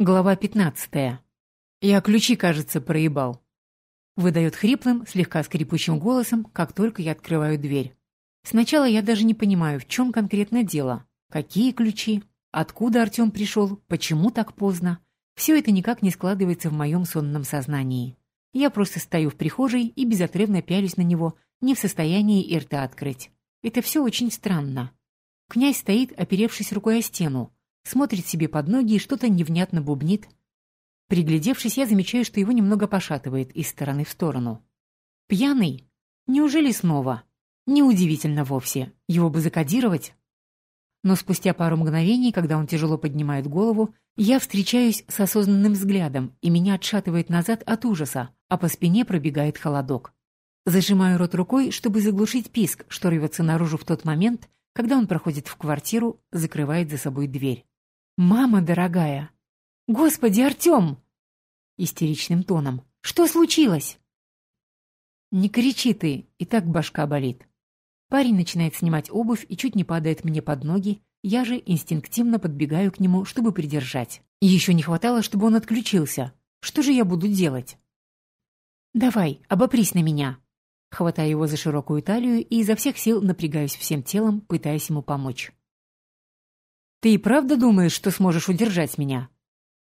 Глава 15. Я ключи, кажется, проебал. Выдает хриплым, слегка скрипучим голосом, как только я открываю дверь. Сначала я даже не понимаю, в чем конкретно дело. Какие ключи? Откуда Артем пришел? Почему так поздно? Все это никак не складывается в моем сонном сознании. Я просто стою в прихожей и безотрывно пялюсь на него, не в состоянии и рта открыть. Это все очень странно. Князь стоит, оперевшись рукой о стену, смотрит себе под ноги и что-то невнятно бубнит. Приглядевшись, я замечаю, что его немного пошатывает из стороны в сторону. Пьяный? Неужели снова? Неудивительно вовсе. Его бы закодировать. Но спустя пару мгновений, когда он тяжело поднимает голову, я встречаюсь с осознанным взглядом, и меня отшатывает назад от ужаса, а по спине пробегает холодок. Зажимаю рот рукой, чтобы заглушить писк, что рвется наружу в тот момент, когда он проходит в квартиру, закрывает за собой дверь. «Мама дорогая!» «Господи, Артем!» Истеричным тоном. «Что случилось?» «Не кричи ты, и так башка болит». Парень начинает снимать обувь и чуть не падает мне под ноги, я же инстинктивно подбегаю к нему, чтобы придержать. Еще не хватало, чтобы он отключился. Что же я буду делать? «Давай, обопрись на меня!» Хватаю его за широкую талию и изо всех сил напрягаюсь всем телом, пытаясь ему помочь. «Ты и правда думаешь, что сможешь удержать меня?»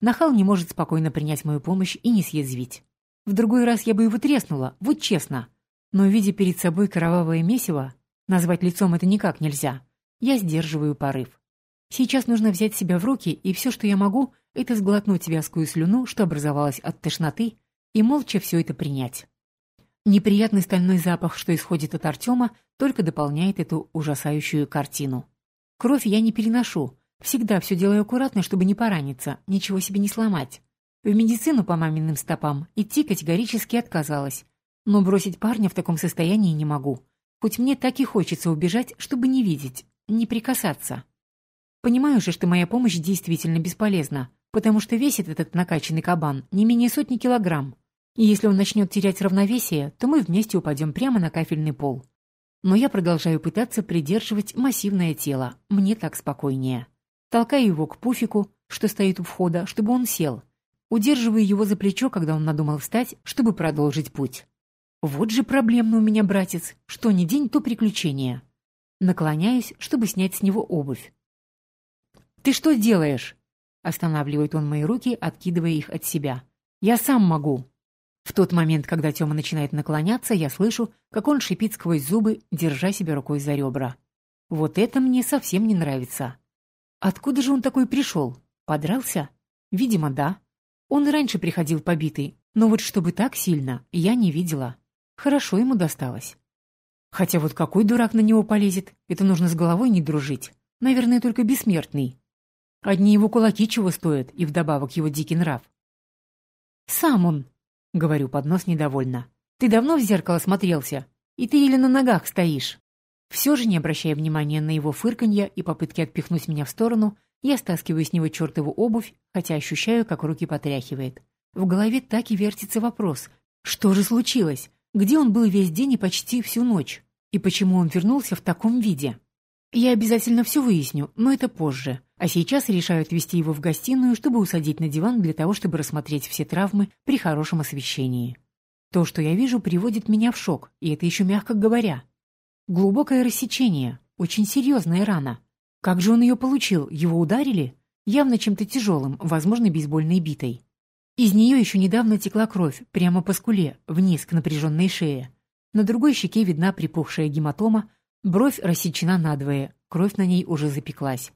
Нахал не может спокойно принять мою помощь и не съязвить. В другой раз я бы его треснула, вот честно. Но, видя перед собой кровавое месиво, назвать лицом это никак нельзя, я сдерживаю порыв. Сейчас нужно взять себя в руки, и все, что я могу, это сглотнуть вязкую слюну, что образовалась от тошноты, и молча все это принять. Неприятный стальной запах, что исходит от Артема, только дополняет эту ужасающую картину. Кровь я не переношу. Всегда все делаю аккуратно, чтобы не пораниться, ничего себе не сломать. В медицину по маминым стопам идти категорически отказалась. Но бросить парня в таком состоянии не могу. Хоть мне так и хочется убежать, чтобы не видеть, не прикасаться. Понимаю же, что моя помощь действительно бесполезна, потому что весит этот накачанный кабан не менее сотни килограмм. И если он начнет терять равновесие, то мы вместе упадем прямо на кафельный пол. Но я продолжаю пытаться придерживать массивное тело. Мне так спокойнее. Толкаю его к пуфику, что стоит у входа, чтобы он сел. Удерживаю его за плечо, когда он надумал встать, чтобы продолжить путь. Вот же проблемный у меня братец. Что ни день, то приключение. Наклоняюсь, чтобы снять с него обувь. «Ты что делаешь?» Останавливает он мои руки, откидывая их от себя. «Я сам могу». В тот момент, когда Тёма начинает наклоняться, я слышу, как он шипит сквозь зубы, держа себя рукой за ребра. Вот это мне совсем не нравится. Откуда же он такой пришел? Подрался? Видимо, да. Он и раньше приходил побитый, но вот чтобы так сильно, я не видела. Хорошо ему досталось. Хотя вот какой дурак на него полезет? Это нужно с головой не дружить. Наверное, только бессмертный. Одни его кулаки чего стоят, и вдобавок его дикий нрав. Сам он, — говорю под нос недовольно. «Ты давно в зеркало смотрелся? И ты еле на ногах стоишь». Все же, не обращая внимания на его фырканье и попытки отпихнуть меня в сторону, я стаскиваю с него чертову обувь, хотя ощущаю, как руки потряхивает. В голове так и вертится вопрос. Что же случилось? Где он был весь день и почти всю ночь? И почему он вернулся в таком виде? Я обязательно все выясню, но это позже. А сейчас решаю отвезти его в гостиную, чтобы усадить на диван для того, чтобы рассмотреть все травмы при хорошем освещении. То, что я вижу, приводит меня в шок, и это еще мягко говоря. Глубокое рассечение, очень серьезная рана. Как же он ее получил? Его ударили? Явно чем-то тяжелым, возможно, бейсбольной битой. Из нее еще недавно текла кровь, прямо по скуле, вниз к напряженной шее. На другой щеке видна припухшая гематома, бровь рассечена надвое, кровь на ней уже запеклась.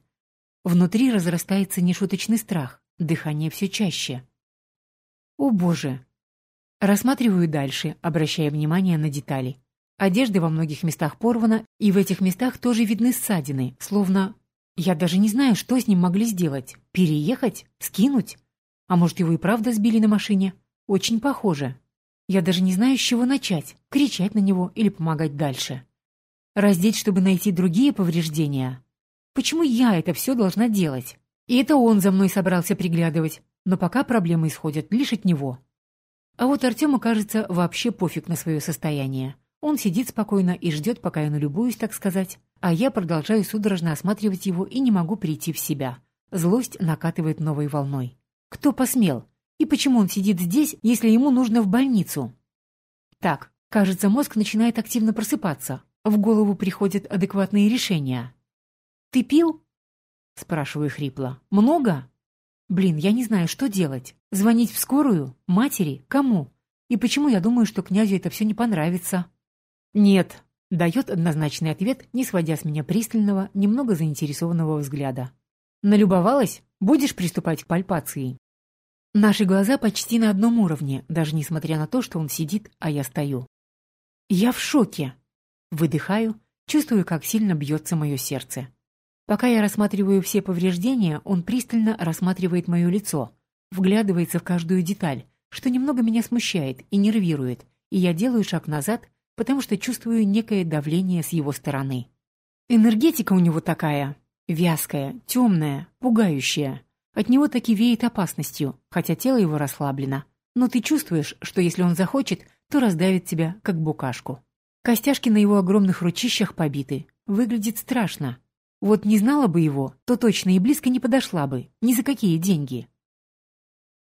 Внутри разрастается нешуточный страх, дыхание все чаще. О боже! Рассматриваю дальше, обращая внимание на детали. Одежда во многих местах порвана, и в этих местах тоже видны ссадины, словно... Я даже не знаю, что с ним могли сделать. Переехать? Скинуть? А может, его и правда сбили на машине? Очень похоже. Я даже не знаю, с чего начать. Кричать на него или помогать дальше. Раздеть, чтобы найти другие повреждения? Почему я это все должна делать? И это он за мной собрался приглядывать, но пока проблемы исходят лишь от него. А вот Артему, кажется, вообще пофиг на свое состояние. Он сидит спокойно и ждет, пока я налюбуюсь, так сказать, а я продолжаю судорожно осматривать его и не могу прийти в себя. Злость накатывает новой волной. Кто посмел? И почему он сидит здесь, если ему нужно в больницу? Так, кажется, мозг начинает активно просыпаться. В голову приходят адекватные решения. «Ты пил?» — спрашиваю хрипло. «Много?» «Блин, я не знаю, что делать. Звонить в скорую? Матери? Кому? И почему я думаю, что князю это все не понравится?» «Нет», — дает однозначный ответ, не сводя с меня пристального, немного заинтересованного взгляда. «Налюбовалась? Будешь приступать к пальпации?» Наши глаза почти на одном уровне, даже несмотря на то, что он сидит, а я стою. Я в шоке. Выдыхаю, чувствую, как сильно бьется мое сердце. Пока я рассматриваю все повреждения, он пристально рассматривает мое лицо, вглядывается в каждую деталь, что немного меня смущает и нервирует, и я делаю шаг назад, потому что чувствую некое давление с его стороны. Энергетика у него такая, вязкая, темная, пугающая. От него таки веет опасностью, хотя тело его расслаблено. Но ты чувствуешь, что если он захочет, то раздавит тебя, как букашку. Костяшки на его огромных ручищах побиты. Выглядит страшно. Вот не знала бы его, то точно и близко не подошла бы. Ни за какие деньги.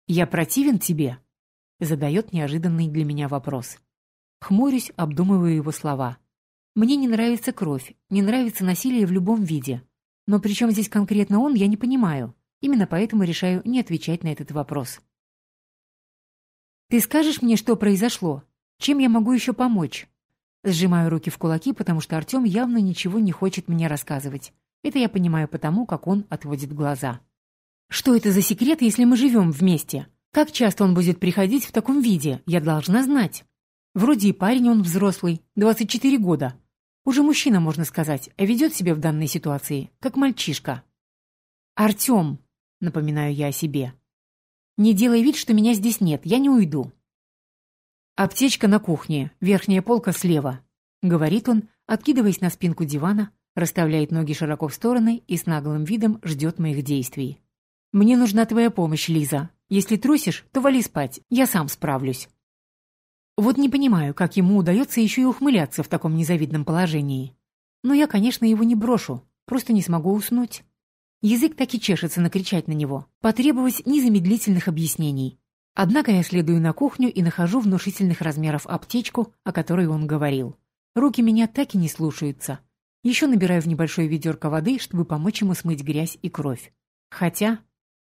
«Я противен тебе?» Задает неожиданный для меня вопрос. Хмурюсь, обдумываю его слова. Мне не нравится кровь, не нравится насилие в любом виде. Но при чем здесь конкретно он, я не понимаю. Именно поэтому решаю не отвечать на этот вопрос. «Ты скажешь мне, что произошло? Чем я могу еще помочь?» Сжимаю руки в кулаки, потому что Артем явно ничего не хочет мне рассказывать. Это я понимаю потому, как он отводит глаза. «Что это за секрет, если мы живем вместе? Как часто он будет приходить в таком виде? Я должна знать. Вроде и парень он взрослый, 24 года. Уже мужчина, можно сказать, а ведет себя в данной ситуации, как мальчишка. «Артем!» напоминаю я о себе. «Не делай вид, что меня здесь нет, я не уйду». «Аптечка на кухне, верхняя полка слева», — говорит он, откидываясь на спинку дивана, расставляет ноги широко в стороны и с наглым видом ждет моих действий. «Мне нужна твоя помощь, Лиза. Если трусишь, то вали спать, я сам справлюсь». Вот не понимаю, как ему удается еще и ухмыляться в таком незавидном положении. Но я, конечно, его не брошу, просто не смогу уснуть. Язык так и чешется накричать на него, потребовать незамедлительных объяснений. Однако я следую на кухню и нахожу внушительных размеров аптечку, о которой он говорил. Руки меня так и не слушаются. Еще набираю в небольшое ведерко воды, чтобы помочь ему смыть грязь и кровь. Хотя...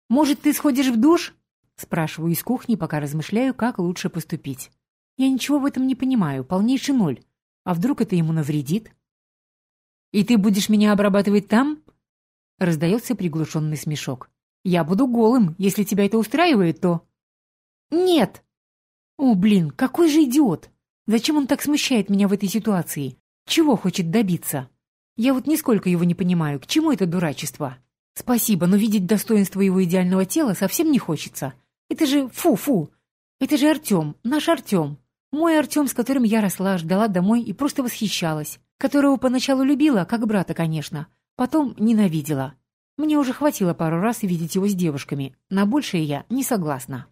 «Может, ты сходишь в душ?» Спрашиваю из кухни, пока размышляю, как лучше поступить. Я ничего в этом не понимаю, полнейший ноль. А вдруг это ему навредит? «И ты будешь меня обрабатывать там?» Раздается приглушенный смешок. «Я буду голым. Если тебя это устраивает, то...» «Нет!» «О, блин, какой же идиот! Зачем он так смущает меня в этой ситуации? Чего хочет добиться? Я вот нисколько его не понимаю. К чему это дурачество? Спасибо, но видеть достоинство его идеального тела совсем не хочется. Это же фу-фу! Это же Артем, наш Артем. Мой Артем, с которым я росла, ждала домой и просто восхищалась. Которого поначалу любила, как брата, конечно. Потом ненавидела. Мне уже хватило пару раз видеть его с девушками. На большее я не согласна.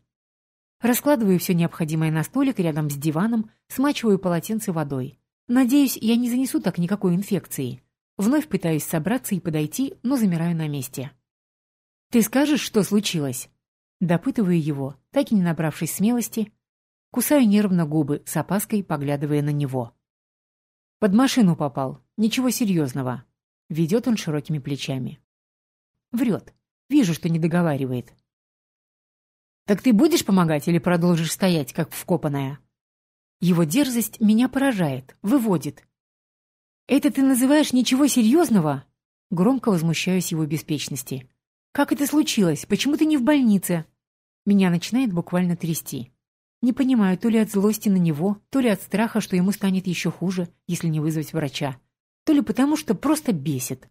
Раскладываю все необходимое на столик рядом с диваном, смачиваю полотенце водой. Надеюсь, я не занесу так никакой инфекции. Вновь пытаюсь собраться и подойти, но замираю на месте. «Ты скажешь, что случилось?» Допытываю его, так и не набравшись смелости. Кусаю нервно губы, с опаской поглядывая на него. «Под машину попал. Ничего серьезного. Ведет он широкими плечами. Врет. Вижу, что не договаривает. «Так ты будешь помогать или продолжишь стоять, как вкопанная?» Его дерзость меня поражает, выводит. «Это ты называешь ничего серьезного?» Громко возмущаюсь его беспечности. «Как это случилось? Почему ты не в больнице?» Меня начинает буквально трясти. Не понимаю, то ли от злости на него, то ли от страха, что ему станет еще хуже, если не вызвать врача то ли потому, что просто бесит.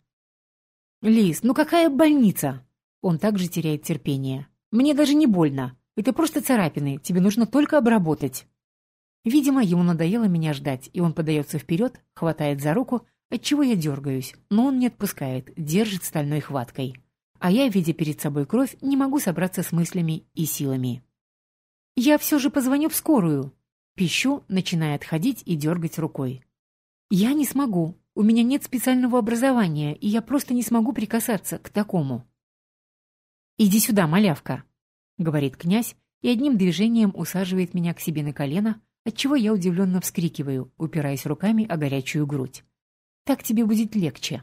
«Лиз, ну какая больница?» Он также теряет терпение. «Мне даже не больно. Это просто царапины, тебе нужно только обработать». Видимо, ему надоело меня ждать, и он подается вперед, хватает за руку, отчего я дергаюсь, но он не отпускает, держит стальной хваткой. А я, видя перед собой кровь, не могу собраться с мыслями и силами. «Я все же позвоню в скорую!» Пищу, начиная отходить и дергать рукой. «Я не смогу. У меня нет специального образования, и я просто не смогу прикасаться к такому. Иди сюда, малявка. говорит князь и одним движением усаживает меня к себе на колено, отчего я удивленно вскрикиваю, упираясь руками о горячую грудь. «Так тебе будет легче».